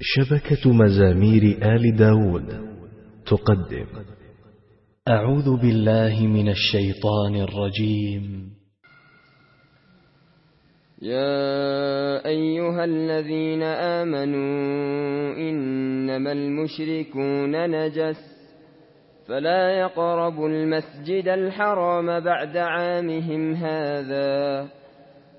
شبكة مزامير آل داود تقدم. أعوذ بالله من الشيطان الرجيم. يا أيها الذين آمنوا إنما المشركون نجس فلا يقربوا المسجد الحرام بعد عامهم هذا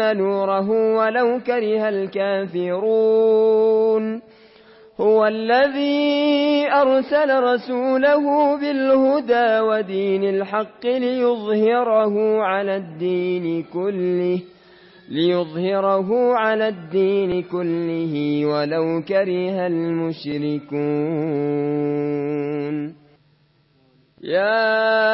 نوره ولو كره الكافرون هو الذي أرسل رسوله بالهدى ودين الحق ليظهره على الدين كله ليظهره على الدين كله ولو كره المشركون. يا